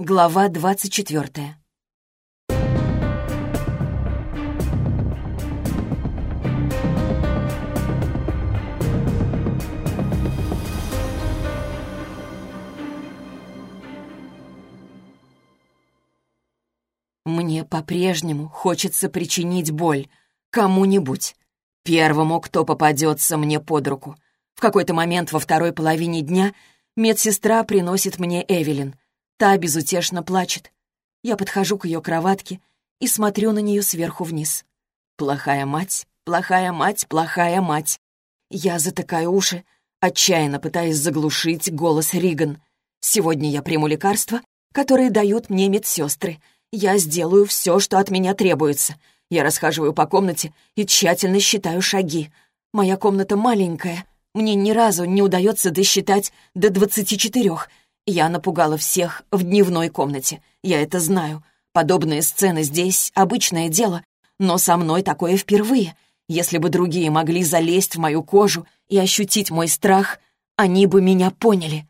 Глава двадцать четвертая. Мне по-прежнему хочется причинить боль кому-нибудь. Первому, кто попадется мне под руку. В какой-то момент во второй половине дня медсестра приносит мне Эвелин. Та безутешно плачет. Я подхожу к ее кроватке и смотрю на нее сверху вниз. Плохая мать, плохая мать, плохая мать. Я затыкаю уши, отчаянно пытаясь заглушить голос Риган. Сегодня я приму лекарства, которые дают мне медсестры — я сделаю все, что от меня требуется. Я расхаживаю по комнате и тщательно считаю шаги. Моя комната маленькая. Мне ни разу не удается досчитать до двадцати четырех. Я напугала всех в дневной комнате. Я это знаю. Подобные сцены здесь — обычное дело. Но со мной такое впервые. Если бы другие могли залезть в мою кожу и ощутить мой страх, они бы меня поняли.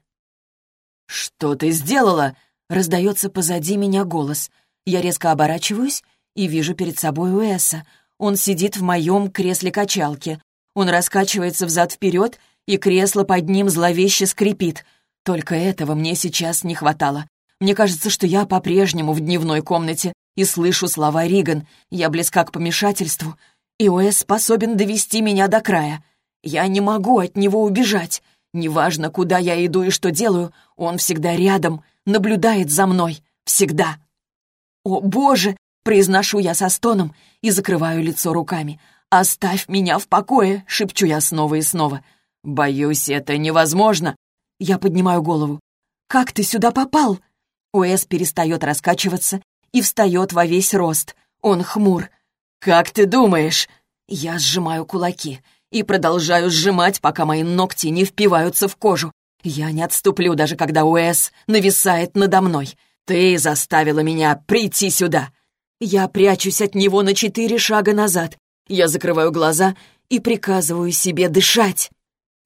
«Что ты сделала?» — раздается позади меня голос — я резко оборачиваюсь и вижу перед собой Уэса. Он сидит в моем кресле-качалке. Он раскачивается взад-вперед, и кресло под ним зловеще скрипит. Только этого мне сейчас не хватало. Мне кажется, что я по-прежнему в дневной комнате и слышу слова Риган. Я близка к помешательству, и Уэс способен довести меня до края. Я не могу от него убежать. Неважно, куда я иду и что делаю, он всегда рядом, наблюдает за мной. Всегда. «О, Боже!» — произношу я со стоном и закрываю лицо руками. «Оставь меня в покое!» — шепчу я снова и снова. «Боюсь, это невозможно!» Я поднимаю голову. «Как ты сюда попал?» Уэс перестает раскачиваться и встает во весь рост. Он хмур. «Как ты думаешь?» Я сжимаю кулаки и продолжаю сжимать, пока мои ногти не впиваются в кожу. Я не отступлю, даже когда Уэс нависает надо мной. «Ты заставила меня прийти сюда!» Я прячусь от него на четыре шага назад. Я закрываю глаза и приказываю себе дышать.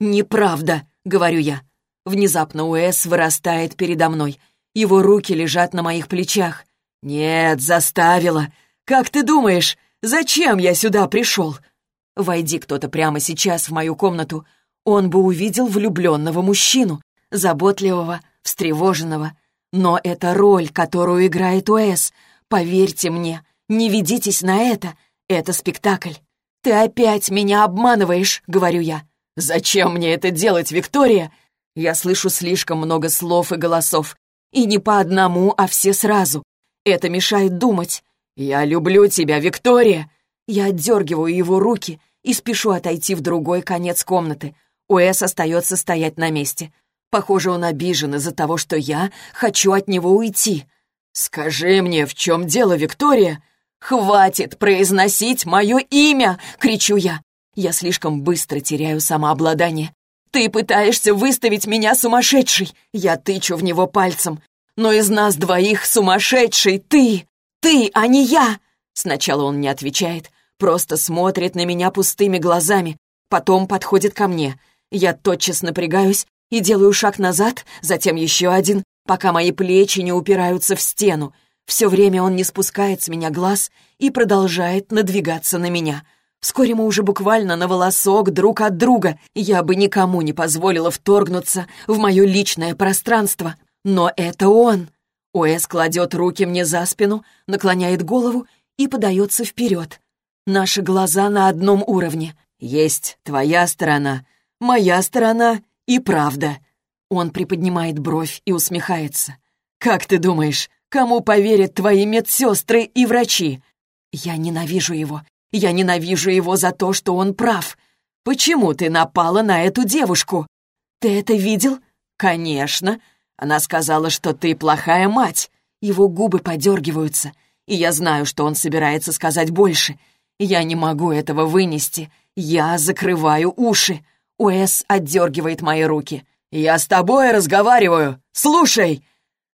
«Неправда», — говорю я. Внезапно Уэс вырастает передо мной. Его руки лежат на моих плечах. «Нет, заставила. Как ты думаешь, зачем я сюда пришел?» Войди кто-то прямо сейчас в мою комнату, он бы увидел влюбленного мужчину, заботливого, встревоженного, но это роль, которую играет Уэс. Поверьте мне, не ведитесь на это. Это спектакль. «Ты опять меня обманываешь», — говорю я. «Зачем мне это делать, Виктория?» Я слышу слишком много слов и голосов. И не по одному, а все сразу. Это мешает думать. «Я люблю тебя, Виктория!» Я отдергиваю его руки и спешу отойти в другой конец комнаты. Уэс остается стоять на месте. Похоже, он обижен из-за того, что я хочу от него уйти. «Скажи мне, в чем дело, Виктория?» «Хватит произносить мое имя!» — кричу я. Я слишком быстро теряю самообладание. «Ты пытаешься выставить меня сумасшедшей!» Я тычу в него пальцем. «Но из нас двоих сумасшедший ты! Ты, а не я!» Сначала он не отвечает, просто смотрит на меня пустыми глазами, потом подходит ко мне. Я тотчас напрягаюсь и делаю шаг назад, затем еще один, пока мои плечи не упираются в стену. Все время он не спускает с меня глаз и продолжает надвигаться на меня. Вскоре мы уже буквально на волосок друг от друга. Я бы никому не позволила вторгнуться в мое личное пространство. Но это он. Уэс кладет руки мне за спину, наклоняет голову и подается вперед. Наши глаза на одном уровне. Есть твоя сторона, моя сторона и правда. Он приподнимает бровь и усмехается. «Как ты думаешь, кому поверят твои медсестры и врачи?» «Я ненавижу его. Я ненавижу его за то, что он прав. Почему ты напала на эту девушку?» «Ты это видел?» «Конечно. Она сказала, что ты плохая мать». Его губы подергиваются, и я знаю, что он собирается сказать больше. Я не могу этого вынести. Я закрываю уши. Уэс отдергивает мои руки. «Я с тобой разговариваю! Слушай!»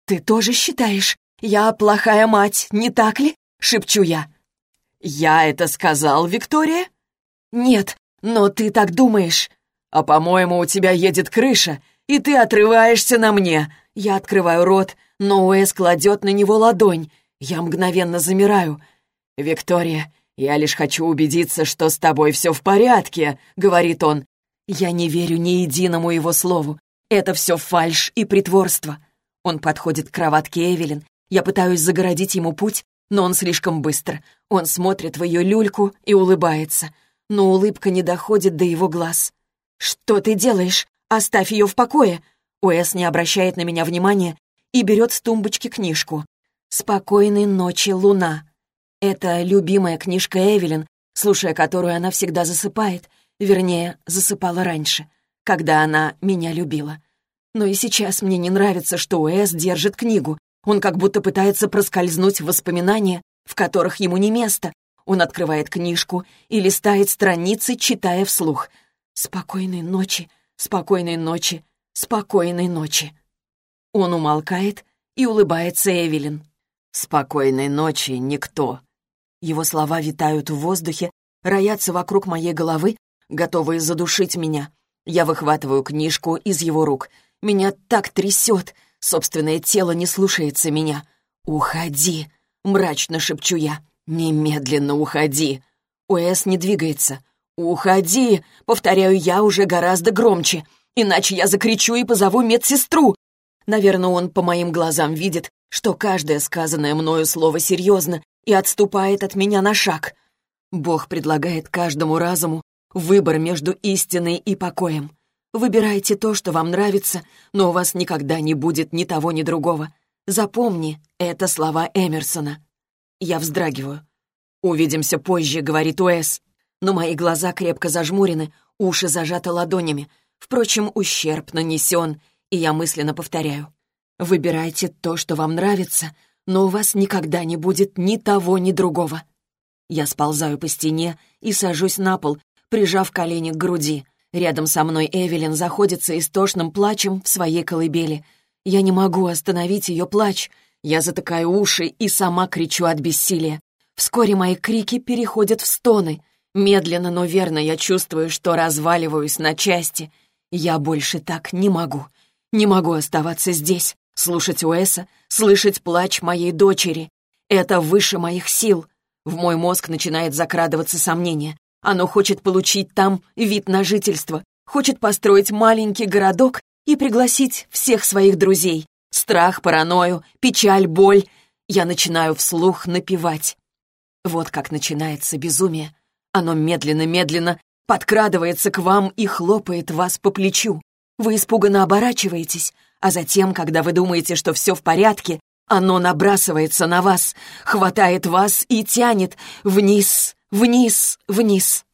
«Ты тоже считаешь, я плохая мать, не так ли?» — шепчу я. «Я это сказал, Виктория?» «Нет, но ты так думаешь». «А, по-моему, у тебя едет крыша, и ты отрываешься на мне». Я открываю рот, но Уэс кладет на него ладонь. Я мгновенно замираю. «Виктория, я лишь хочу убедиться, что с тобой все в порядке», — говорит он. Я не верю ни единому его слову. Это все фальшь и притворство. Он подходит к кроватке Эвелин. Я пытаюсь загородить ему путь, но он слишком быстро. Он смотрит в ее люльку и улыбается. Но улыбка не доходит до его глаз. «Что ты делаешь? Оставь ее в покое!» Уэс не обращает на меня внимания и берет с тумбочки книжку. «Спокойной ночи, луна». Это любимая книжка Эвелин, слушая которую она всегда засыпает, вернее, засыпала раньше, когда она меня любила. Но и сейчас мне не нравится, что Уэс держит книгу. Он как будто пытается проскользнуть в воспоминания, в которых ему не место. Он открывает книжку и листает страницы, читая вслух. «Спокойной ночи, спокойной ночи, спокойной ночи». Он умолкает и улыбается Эвелин. «Спокойной ночи, никто». Его слова витают в воздухе, роятся вокруг моей головы, готовые задушить меня. Я выхватываю книжку из его рук. Меня так трясет, собственное тело не слушается меня. «Уходи!» — мрачно шепчу я. «Немедленно уходи!» Уэс не двигается. «Уходи!» — повторяю я уже гораздо громче. «Иначе я закричу и позову медсестру!» Наверное, он по моим глазам видит, что каждое сказанное мною слово серьезно и отступает от меня на шаг. Бог предлагает каждому разуму выбор между истиной и покоем. Выбирайте то, что вам нравится, но у вас никогда не будет ни того, ни другого. Запомни, это слова Эмерсона. Я вздрагиваю. «Увидимся позже», — говорит Уэс. Но мои глаза крепко зажмурены, уши зажаты ладонями. Впрочем, ущерб нанесен, и я мысленно повторяю. Выбирайте то, что вам нравится, но у вас никогда не будет ни того, ни другого. Я сползаю по стене и сажусь на пол, прижав колени к груди. Рядом со мной Эвелин заходится истошным плачем в своей колыбели. Я не могу остановить ее плач. Я затыкаю уши и сама кричу от бессилия. Вскоре мои крики переходят в стоны. Медленно, но верно я чувствую, что разваливаюсь на части. Я больше так не могу. Не могу оставаться здесь слушать Уэса, слышать плач моей дочери. Это выше моих сил. В мой мозг начинает закрадываться сомнение. Оно хочет получить там вид на жительство, хочет построить маленький городок и пригласить всех своих друзей. Страх, паранойю, печаль, боль. Я начинаю вслух напевать. Вот как начинается безумие. Оно медленно-медленно подкрадывается к вам и хлопает вас по плечу. Вы испуганно оборачиваетесь, а затем, когда вы думаете, что все в порядке, оно набрасывается на вас, хватает вас и тянет вниз, вниз, вниз.